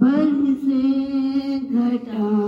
بل سے گھٹا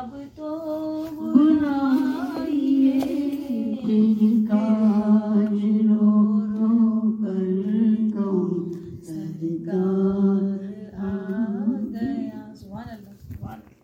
اب تو بلائیے کاج رو رو کر تم سرکار آ گیا۔ سبحان اللہ۔